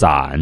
伞